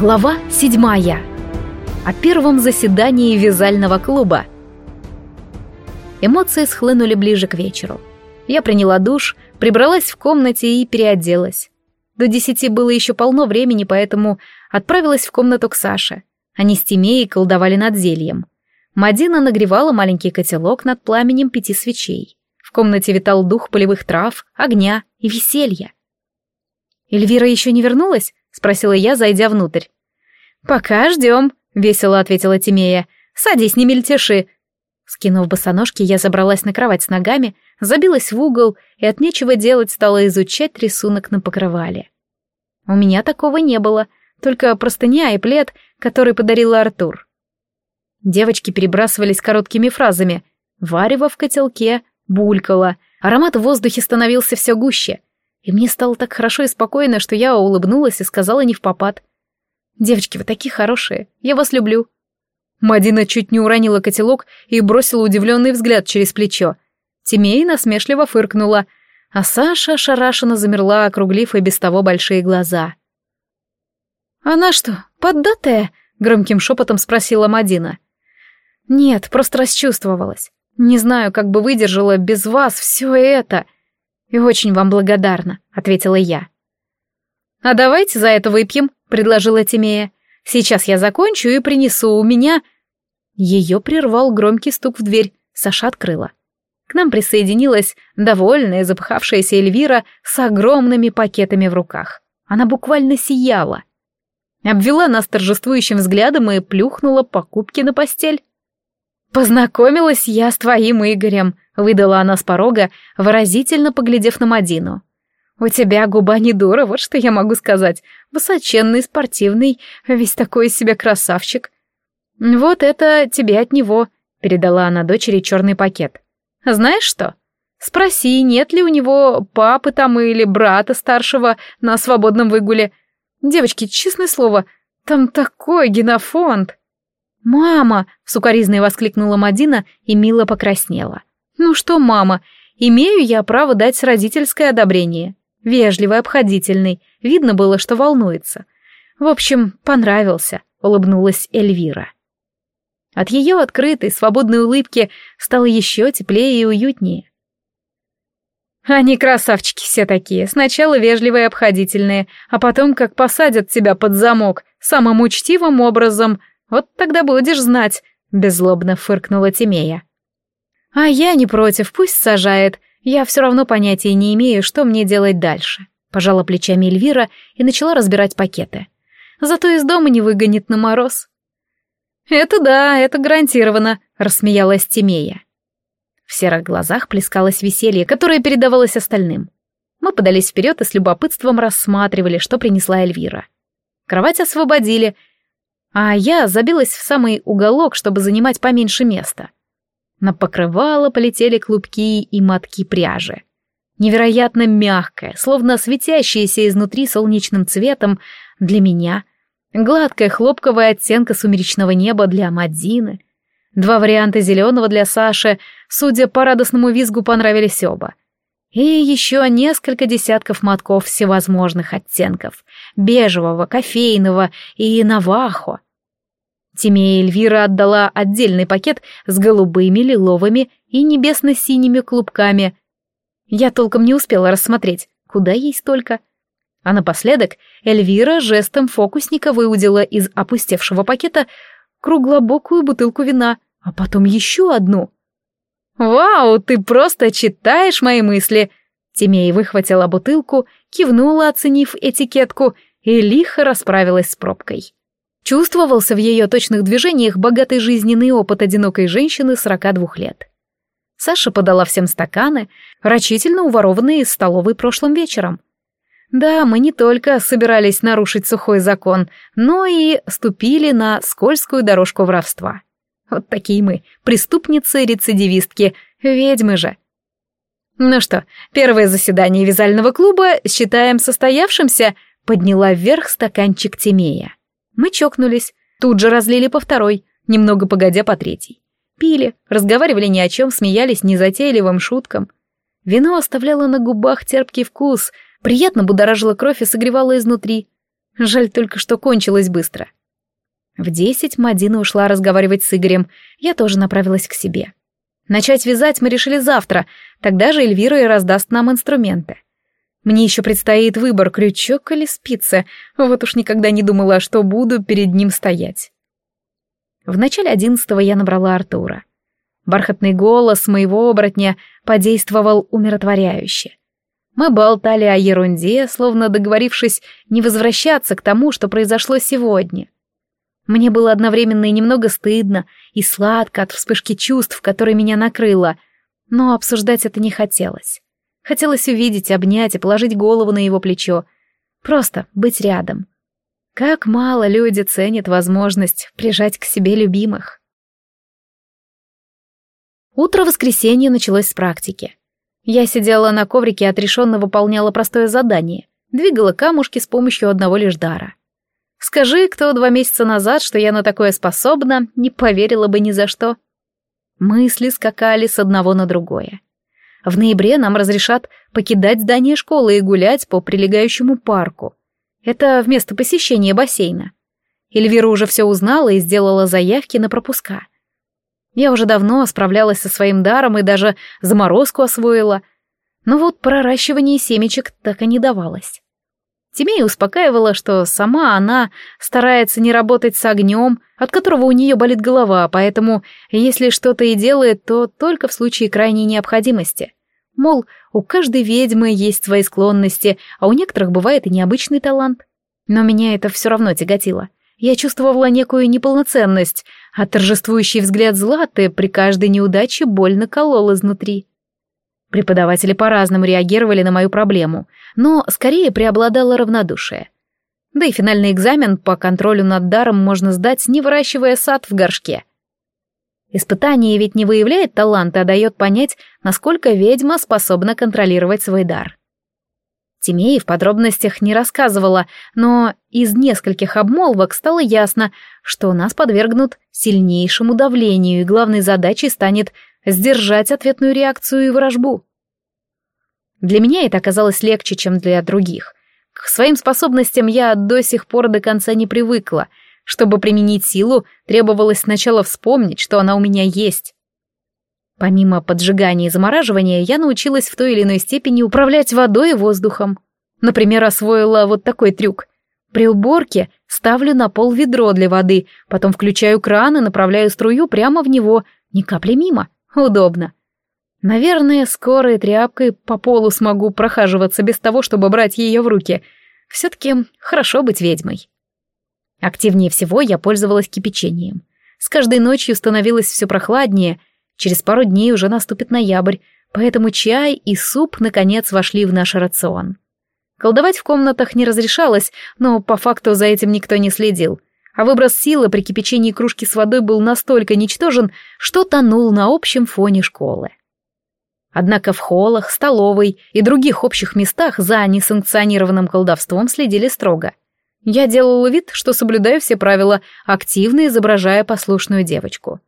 Глава седьмая. О первом заседании вязального клуба. Эмоции схлынули ближе к вечеру. Я приняла душ, прибралась в комнате и переоделась. До десяти было еще полно времени, поэтому отправилась в комнату к Саше. Они с Тимеей колдовали над зельем. Мадина нагревала маленький котелок над пламенем пяти свечей. В комнате витал дух полевых трав, огня и веселья. Эльвира еще не вернулась? — спросила я, зайдя внутрь. «Пока ждем», — весело ответила Тимея. «Садись, не мельтеши». Скинув босоножки, я забралась на кровать с ногами, забилась в угол и от нечего делать стала изучать рисунок на покрывале. У меня такого не было, только простыня и плед, который подарил Артур. Девочки перебрасывались короткими фразами. Варево в котелке булькало, аромат в воздухе становился все гуще — и мне стало так хорошо и спокойно, что я улыбнулась и сказала не в попад. «Девочки, вы такие хорошие, я вас люблю». Мадина чуть не уронила котелок и бросила удивленный взгляд через плечо. Тимей насмешливо фыркнула, а Саша ошарашенно замерла, округлив и без того большие глаза. «Она что, поддатая?» — громким шепотом спросила Мадина. «Нет, просто расчувствовалась. Не знаю, как бы выдержала без вас все это», «И очень вам благодарна», — ответила я. «А давайте за это выпьем», — предложила Тимея. «Сейчас я закончу и принесу у меня...» Ее прервал громкий стук в дверь. Саша открыла. К нам присоединилась довольная запыхавшаяся Эльвира с огромными пакетами в руках. Она буквально сияла. Обвела нас торжествующим взглядом и плюхнула покупки на постель. «Познакомилась я с твоим Игорем», — выдала она с порога, выразительно поглядев на Мадину. «У тебя губа не дура, вот что я могу сказать. Высоченный, спортивный, весь такой из себя красавчик». «Вот это тебе от него», — передала она дочери черный пакет. «Знаешь что? Спроси, нет ли у него папы там или брата старшего на свободном выгуле. Девочки, честное слово, там такой генофонд». «Мама!» — сукоризной воскликнула Мадина и мило покраснела. «Ну что, мама, имею я право дать родительское одобрение. Вежливый, обходительный, видно было, что волнуется. В общем, понравился», — улыбнулась Эльвира. От ее открытой, свободной улыбки стало еще теплее и уютнее. Они красавчики все такие, сначала вежливые и обходительные, а потом как посадят тебя под замок, самым учтивым образом, вот тогда будешь знать», — беззлобно фыркнула Тимея. «А я не против, пусть сажает. Я все равно понятия не имею, что мне делать дальше», — пожала плечами Эльвира и начала разбирать пакеты. «Зато из дома не выгонит на мороз». «Это да, это гарантированно», — рассмеялась Тимея. В серых глазах плескалось веселье, которое передавалось остальным. Мы подались вперед и с любопытством рассматривали, что принесла Эльвира. Кровать освободили, а я забилась в самый уголок, чтобы занимать поменьше места. На покрывало полетели клубки и мотки пряжи. Невероятно мягкая, словно светящаяся изнутри солнечным цветом для меня, гладкая хлопковая оттенка сумеречного неба для Мадзины, два варианта зеленого для Саши, судя по радостному визгу, понравились оба. И еще несколько десятков мотков всевозможных оттенков — бежевого, кофейного и навахо. Тимея Эльвира отдала отдельный пакет с голубыми, лиловыми и небесно-синими клубками. Я толком не успела рассмотреть, куда ей столько. А напоследок Эльвира жестом фокусника выудила из опустевшего пакета круглобокую бутылку вина, а потом еще одну — «Вау, ты просто читаешь мои мысли!» Тимей выхватила бутылку, кивнула, оценив этикетку, и лихо расправилась с пробкой. Чувствовался в ее точных движениях богатый жизненный опыт одинокой женщины 42 лет. Саша подала всем стаканы, рачительно уворованные из столовой прошлым вечером. Да, мы не только собирались нарушить сухой закон, но и ступили на скользкую дорожку воровства. Вот такие мы, преступницы-рецидивистки, ведьмы же. Ну что, первое заседание вязального клуба считаем состоявшимся, подняла вверх стаканчик Тимея. Мы чокнулись, тут же разлили по второй, немного погодя по третьей. Пили, разговаривали ни о чем, смеялись незатейливым шуткам. Вино оставляло на губах терпкий вкус, приятно будоражило кровь и согревало изнутри. Жаль только, что кончилось быстро. В десять Мадина ушла разговаривать с Игорем, я тоже направилась к себе. Начать вязать мы решили завтра, тогда же Эльвира и раздаст нам инструменты. Мне еще предстоит выбор, крючок или спица, вот уж никогда не думала, что буду перед ним стоять. В начале одиннадцатого я набрала Артура. Бархатный голос моего оборотня подействовал умиротворяюще. Мы болтали о ерунде, словно договорившись не возвращаться к тому, что произошло сегодня. Мне было одновременно и немного стыдно, и сладко от вспышки чувств, которые меня накрыло, но обсуждать это не хотелось. Хотелось увидеть, обнять и положить голову на его плечо. Просто быть рядом. Как мало люди ценят возможность прижать к себе любимых. Утро воскресенья началось с практики. Я сидела на коврике и отрешенно выполняла простое задание. Двигала камушки с помощью одного лишь дара. Скажи, кто два месяца назад, что я на такое способна, не поверила бы ни за что. Мысли скакали с одного на другое. В ноябре нам разрешат покидать здание школы и гулять по прилегающему парку. Это вместо посещения бассейна. Эльвира уже все узнала и сделала заявки на пропуска. Я уже давно справлялась со своим даром и даже заморозку освоила. Но вот проращивание семечек так и не давалось. Тимея успокаивала, что сама она старается не работать с огнем, от которого у нее болит голова, поэтому, если что-то и делает, то только в случае крайней необходимости. Мол, у каждой ведьмы есть свои склонности, а у некоторых бывает и необычный талант. Но меня это все равно тяготило. Я чувствовала некую неполноценность, а торжествующий взгляд Златы при каждой неудаче больно колол изнутри. Преподаватели по-разному реагировали на мою проблему, но скорее преобладало равнодушие. Да и финальный экзамен по контролю над даром можно сдать, не выращивая сад в горшке. Испытание ведь не выявляет талант, а дает понять, насколько ведьма способна контролировать свой дар. Тимея в подробностях не рассказывала, но из нескольких обмолвок стало ясно, что нас подвергнут сильнейшему давлению, и главной задачей станет сдержать ответную реакцию и ворожбу. Для меня это оказалось легче, чем для других. К своим способностям я до сих пор до конца не привыкла. Чтобы применить силу, требовалось сначала вспомнить, что она у меня есть. Помимо поджигания и замораживания, я научилась в той или иной степени управлять водой и воздухом. Например, освоила вот такой трюк. При уборке ставлю на пол ведро для воды, потом включаю кран и направляю струю прямо в него, ни капли мимо. Удобно. Наверное, скоро и тряпкой по полу смогу прохаживаться без того, чтобы брать ее в руки. Все-таки хорошо быть ведьмой. Активнее всего я пользовалась кипячением. С каждой ночью становилось все прохладнее — Через пару дней уже наступит ноябрь, поэтому чай и суп наконец вошли в наш рацион. Колдовать в комнатах не разрешалось, но по факту за этим никто не следил. А выброс силы при кипячении кружки с водой был настолько ничтожен, что тонул на общем фоне школы. Однако в холлах, столовой и других общих местах за несанкционированным колдовством следили строго. Я делала вид, что соблюдаю все правила, активно изображая послушную девочку.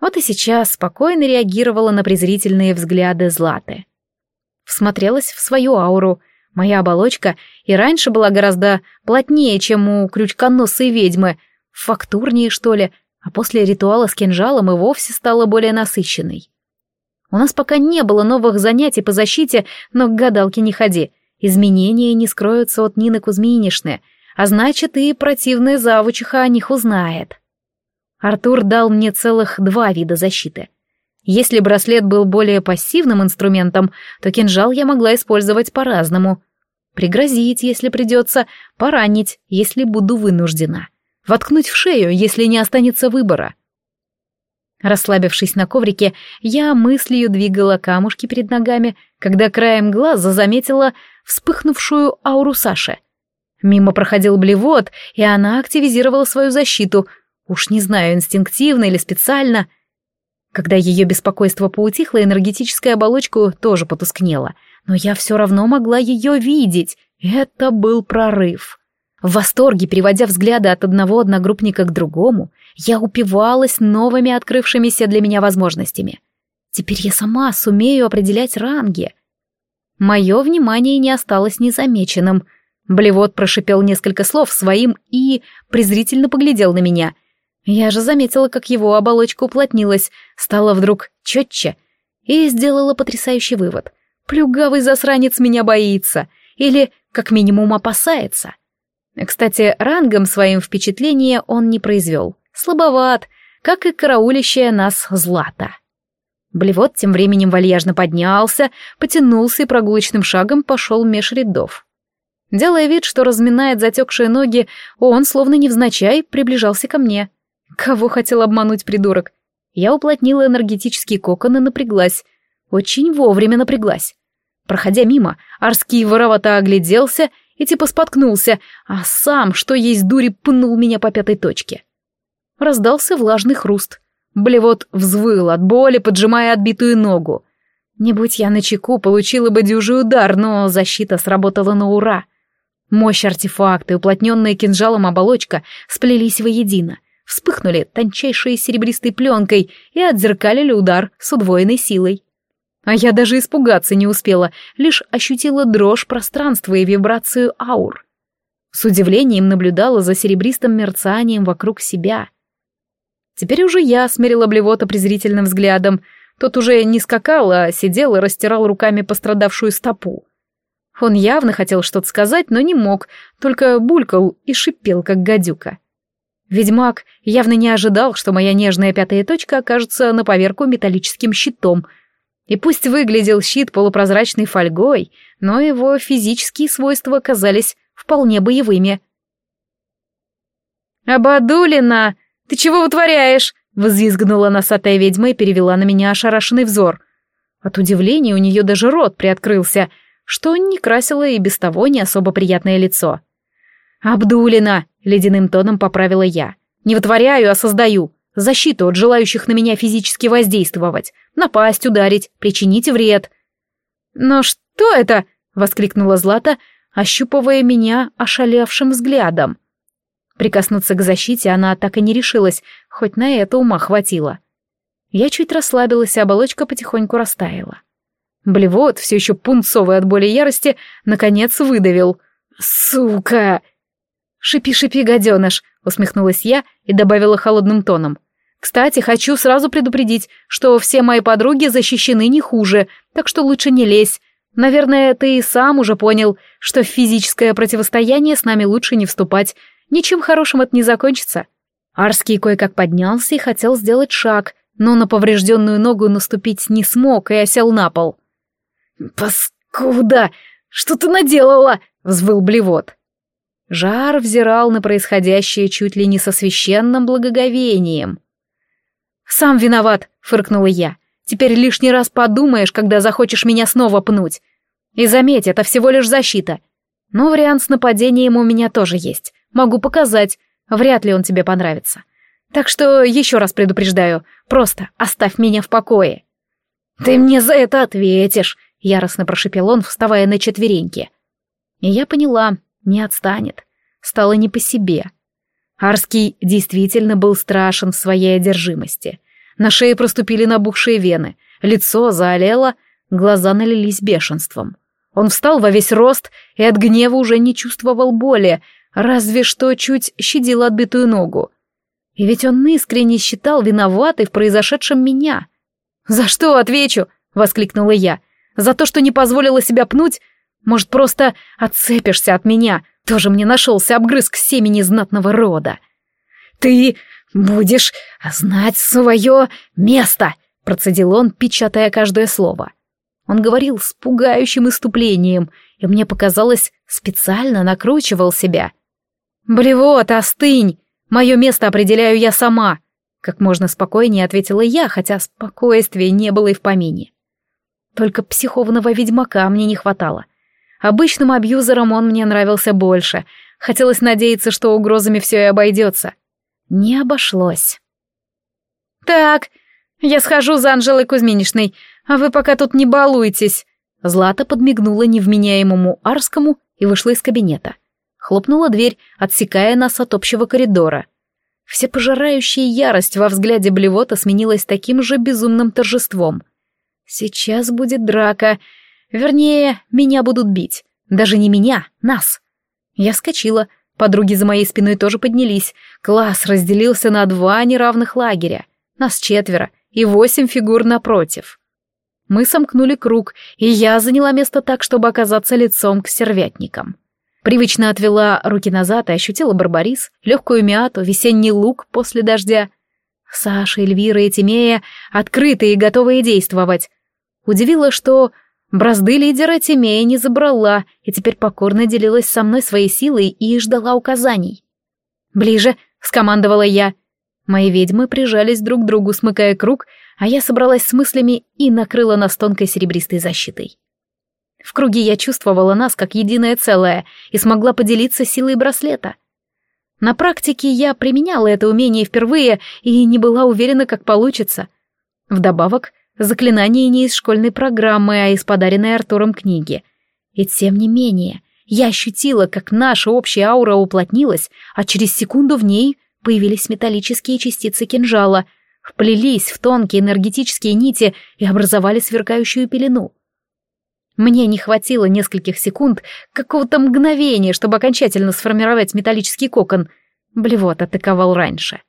Вот и сейчас спокойно реагировала на презрительные взгляды Златы. Всмотрелась в свою ауру. Моя оболочка и раньше была гораздо плотнее, чем у крючконосой ведьмы, фактурнее, что ли, а после ритуала с кинжалом и вовсе стала более насыщенной. У нас пока не было новых занятий по защите, но к гадалке не ходи. Изменения не скроются от Нины Кузьминишны, а значит, и противная завучиха о них узнает. Артур дал мне целых два вида защиты. Если браслет был более пассивным инструментом, то кинжал я могла использовать по-разному. Пригрозить, если придется, поранить, если буду вынуждена. Воткнуть в шею, если не останется выбора. Расслабившись на коврике, я мыслью двигала камушки перед ногами, когда краем глаза заметила вспыхнувшую ауру Саши. Мимо проходил блевот, и она активизировала свою защиту — Уж не знаю, инстинктивно или специально. Когда ее беспокойство поутихло, энергетическая оболочка тоже потускнела. Но я все равно могла ее видеть. Это был прорыв. В восторге, переводя взгляды от одного одногруппника к другому, я упивалась новыми открывшимися для меня возможностями. Теперь я сама сумею определять ранги. Мое внимание не осталось незамеченным — Блевот прошипел несколько слов своим и презрительно поглядел на меня. Я же заметила, как его оболочка уплотнилась, стала вдруг четче, и сделала потрясающий вывод. Плюгавый засранец меня боится, или, как минимум, опасается. Кстати, рангом своим впечатления он не произвел. Слабоват, как и караулищая нас злата. Блевот тем временем вальяжно поднялся, потянулся и прогулочным шагом пошел меж рядов. Делая вид, что разминает затекшие ноги, он, словно невзначай, приближался ко мне. Кого хотел обмануть придурок? Я уплотнила энергетический кокон и напряглась. Очень вовремя напряглась. Проходя мимо, Арский воровато огляделся и типа споткнулся, а сам, что есть дури, пнул меня по пятой точке. Раздался влажный хруст. Блевот взвыл от боли, поджимая отбитую ногу. Не будь я на чеку, получила бы дюжий удар, но защита сработала на ура. Мощь артефакта и уплотненная кинжалом оболочка сплелись воедино, вспыхнули тончайшей серебристой пленкой и отзеркалили удар с удвоенной силой. А я даже испугаться не успела, лишь ощутила дрожь пространства и вибрацию аур. С удивлением наблюдала за серебристым мерцанием вокруг себя. Теперь уже я смерила Блевота презрительным взглядом. Тот уже не скакал, а сидел и растирал руками пострадавшую стопу. Он явно хотел что-то сказать, но не мог, только булькал и шипел, как гадюка. Ведьмак явно не ожидал, что моя нежная пятая точка окажется на поверку металлическим щитом. И пусть выглядел щит полупрозрачной фольгой, но его физические свойства оказались вполне боевыми. «Абадулина, ты чего вытворяешь?» — взвизгнула носатая ведьма и перевела на меня ошарашенный взор. От удивления у нее даже рот приоткрылся — что не красило и без того не особо приятное лицо. «Абдулина!» — ледяным тоном поправила я. «Не вытворяю, а создаю. Защиту от желающих на меня физически воздействовать. Напасть, ударить, причинить вред». «Но что это?» — воскликнула Злата, ощупывая меня ошалевшим взглядом. Прикоснуться к защите она так и не решилась, хоть на это ума хватило. Я чуть расслабилась, и оболочка потихоньку растаяла. Блевот, все еще пунцовый от боли ярости, наконец выдавил. «Сука!» «Шипи-шипи, гаденыш!» — усмехнулась я и добавила холодным тоном. «Кстати, хочу сразу предупредить, что все мои подруги защищены не хуже, так что лучше не лезь. Наверное, ты и сам уже понял, что в физическое противостояние с нами лучше не вступать. Ничем хорошим это не закончится». Арский кое-как поднялся и хотел сделать шаг, но на поврежденную ногу наступить не смог и осел на пол. «Паскуда! Что ты наделала?» — взвыл блевот. Жар взирал на происходящее чуть ли не со священным благоговением. «Сам виноват», — фыркнула я. «Теперь лишний раз подумаешь, когда захочешь меня снова пнуть. И заметь, это всего лишь защита. Но вариант с нападением у меня тоже есть. Могу показать. Вряд ли он тебе понравится. Так что еще раз предупреждаю, просто оставь меня в покое». «Ты мне за это ответишь», — яростно прошепел он, вставая на четвереньки. И я поняла, не отстанет. Стало не по себе. Арский действительно был страшен в своей одержимости. На шее проступили набухшие вены, лицо заолело, глаза налились бешенством. Он встал во весь рост и от гнева уже не чувствовал боли, разве что чуть щадил отбитую ногу. И ведь он искренне считал виноватой в произошедшем меня. «За что отвечу?» — воскликнула я. За то, что не позволила себя пнуть? Может, просто отцепишься от меня? Тоже мне нашелся обгрызк семени знатного рода. Ты будешь знать свое место, процедил он, печатая каждое слово. Он говорил с пугающим иступлением, и мне показалось, специально накручивал себя. «Блевот, остынь! Мое место определяю я сама!» Как можно спокойнее ответила я, хотя спокойствия не было и в помине. Только психованного ведьмака мне не хватало. Обычным абьюзером он мне нравился больше. Хотелось надеяться, что угрозами все и обойдется. Не обошлось. «Так, я схожу за Анжелой Кузьминишной, а вы пока тут не балуйтесь». Злата подмигнула невменяемому Арскому и вышла из кабинета. Хлопнула дверь, отсекая нас от общего коридора. Всепожирающая ярость во взгляде Блевота сменилась таким же безумным торжеством. Сейчас будет драка. Вернее, меня будут бить. Даже не меня, нас. Я вскочила, подруги за моей спиной тоже поднялись. Класс разделился на два неравных лагеря. Нас четверо и восемь фигур напротив. Мы сомкнули круг, и я заняла место так, чтобы оказаться лицом к сервятникам. Привычно отвела руки назад и ощутила барбарис, легкую мяту, весенний лук после дождя. Саша, Эльвира и Тимея открытые и готовые действовать. Удивило, что бразды лидера Тимея не забрала и теперь покорно делилась со мной своей силой и ждала указаний. «Ближе», — скомандовала я. Мои ведьмы прижались друг к другу, смыкая круг, а я собралась с мыслями и накрыла нас тонкой серебристой защитой. В круге я чувствовала нас как единое целое и смогла поделиться силой браслета. На практике я применяла это умение впервые и не была уверена, как получится. Вдобавок, заклинание не из школьной программы, а из подаренной Артуром книги. И тем не менее, я ощутила, как наша общая аура уплотнилась, а через секунду в ней появились металлические частицы кинжала, вплелись в тонкие энергетические нити и образовали сверкающую пелену. Мне не хватило нескольких секунд, какого-то мгновения, чтобы окончательно сформировать металлический кокон. Блевот атаковал раньше.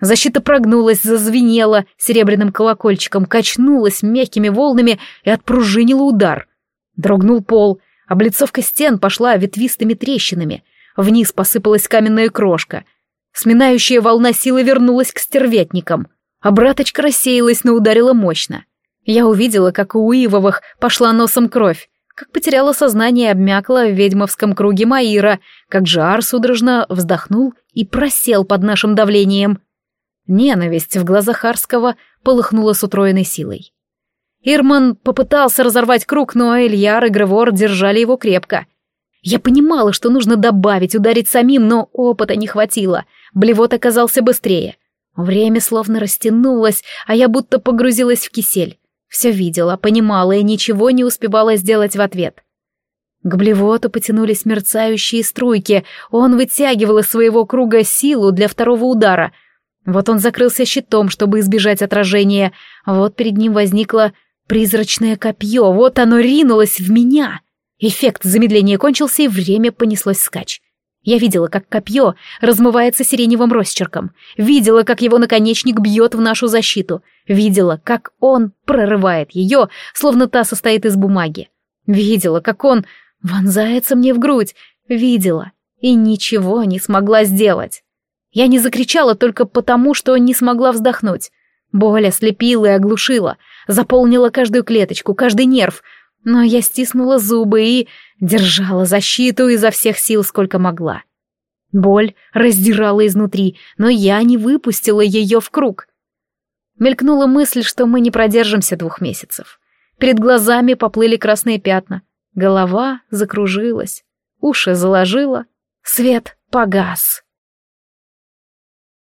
Защита прогнулась, зазвенела серебряным колокольчиком, качнулась мягкими волнами и отпружинила удар. Дрогнул пол, облицовка стен пошла ветвистыми трещинами. Вниз посыпалась каменная крошка. Сминающая волна силы вернулась к стерветникам. Обраточка рассеялась, но ударила мощно. Я увидела, как у Уивовых пошла носом кровь, как потеряла сознание и обмякла в ведьмовском круге Маира, как жар судорожно вздохнул и просел под нашим давлением. Ненависть в глазах Арского полыхнула с утроенной силой. Ирман попытался разорвать круг, но Эльяр и Гревор держали его крепко. Я понимала, что нужно добавить, ударить самим, но опыта не хватило. Блевот оказался быстрее. Время словно растянулось, а я будто погрузилась в кисель. Все видела, понимала и ничего не успевала сделать в ответ. К блевоту потянулись мерцающие струйки, он вытягивал из своего круга силу для второго удара. Вот он закрылся щитом, чтобы избежать отражения, вот перед ним возникло призрачное копье, вот оно ринулось в меня. Эффект замедления кончился, и время понеслось скач. Я видела, как копье размывается сиреневым росчерком, видела, как его наконечник бьет в нашу защиту, видела, как он прорывает ее, словно та состоит из бумаги. Видела, как он вонзается мне в грудь, видела и ничего не смогла сделать. Я не закричала только потому, что не смогла вздохнуть. Боль ослепила и оглушила, заполнила каждую клеточку, каждый нерв — но я стиснула зубы и держала защиту изо всех сил, сколько могла. Боль раздирала изнутри, но я не выпустила ее в круг. Мелькнула мысль, что мы не продержимся двух месяцев. Перед глазами поплыли красные пятна, голова закружилась, уши заложила, свет погас.